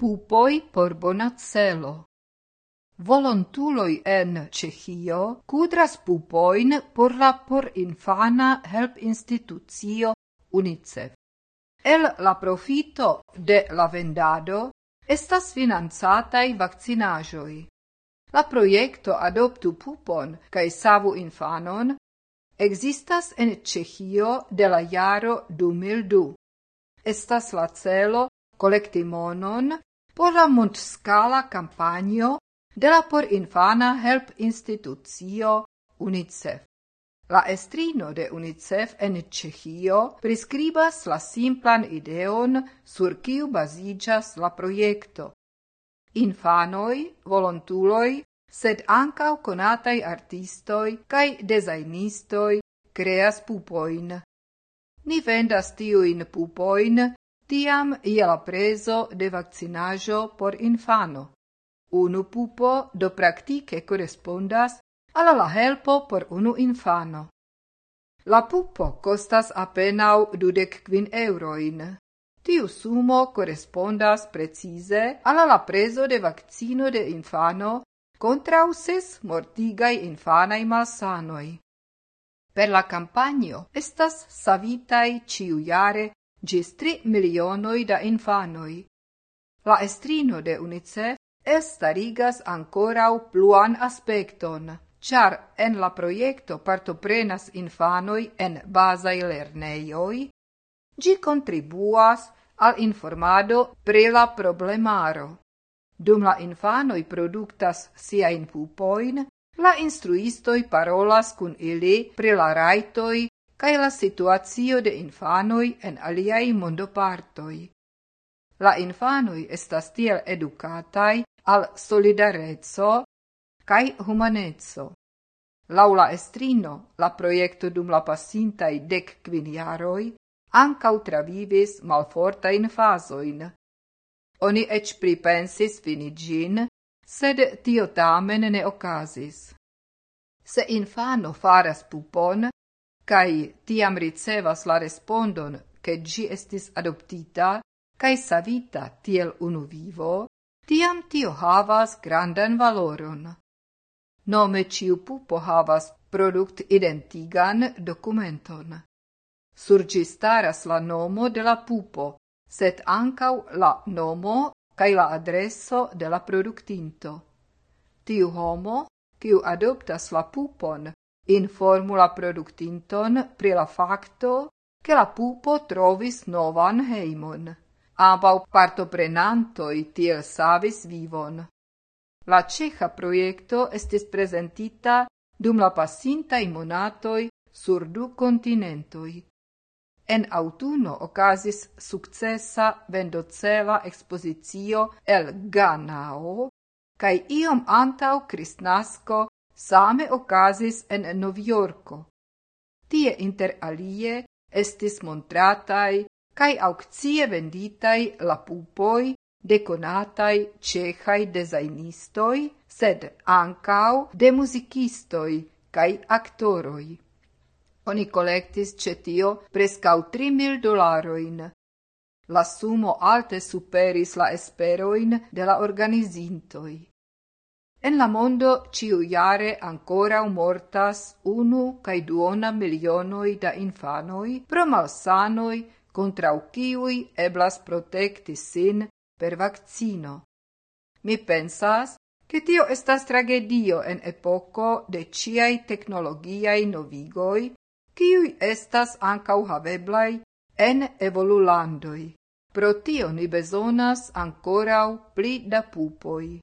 Pupoi por bona celo. Volontuloi en Cehio kudras pupoin por la help institucio UNICEF. El la profito de la vendado estas finanzatai vaccinajoi. La proiecto Adoptu pupon cae savu infanon existas en Cehio de la jaro 2002. Estas la celo collecti monon por la mondscala campagno de la por infana help institucio UNICEF. La estrino de UNICEF en Cehio prescribas la simplan ideon sur kiu la proiecto. Infanoi, volontuloi, sed ancau conatai artistoi cae designistoi creas pupoin. Ni vendas tiuin pupoin tiam je la preso de vaccinajo por infano. Unu pupo do praktike correspondas alla la helpo por unu infano. La pupo costas apenau dudec quin euroin. Tiu sumo correspondas precise alla la preso de vaccino de infano contrau ses mortigai infanai malsanoi. Per la campagno estas savitai ciu jare gis tri milionoi da infanoi. La estrino de UNICEF estarigas ancorau pluan aspecton, char en la proiecto partoprenas infanoi en basai lerneioi, gi contribuas al informado pre la problemaro. Dum la infanoi productas sia in pupoin, la instruistoi parolas cun ili pre la raitoi cae la situatio de infanoi en aliai mondopartoi. La infanoi estas tiel educatai al solidarezzo cae humanezzo. Laula estrino, la proiecto dum la passintai dec quin jaroi, ancau travivis malfortain fasoin. Oni ec pripensis finigin, sed tio tamen ne ocasis. Se infano faras pupon, cae tiam ricevas la respondon che gi estis adoptita cae savita tiel unu vivo, tiam tio havas grandan valoron. Nome ciu pupo havas product identigan documenton. Surgi staras la nomo de la pupo, set ancau la nomo cae la adresso de la productinto. Tiu homo, kiu adoptas la pupon, informu la productinton pri la facto che la pupo trovis novan heimon. Ambau partoprenantoi tiel savis vivon. La ceja proiecto estis presentita dum la passintai monatoi sur du continentoi. En autuno ocasis successa vendocela expositio el Ganao, cae iom Cristnasco same okazis en Novjorko. Tie inter alie estis montratai kai aukcie venditai la pupoi de conatai cehai designistoi, sed ancau de musicistoi kai actoroi. Oni collectis cetio prescau tri mil dolaroin. La sumo alte superis la esperoin de la organizintoi. En la mondo ciujare ancora mortas unu cae duona milionoi da infanoi pro malsanoi contra ciui eblas protecti sin per vaccino. Mi pensas che tio estas tragedio en epoco de ciai technologiai novigoi, ciui estas ancau haveblai en evolulandoi. Pro tio ni besonas ancorau pli da pupoi.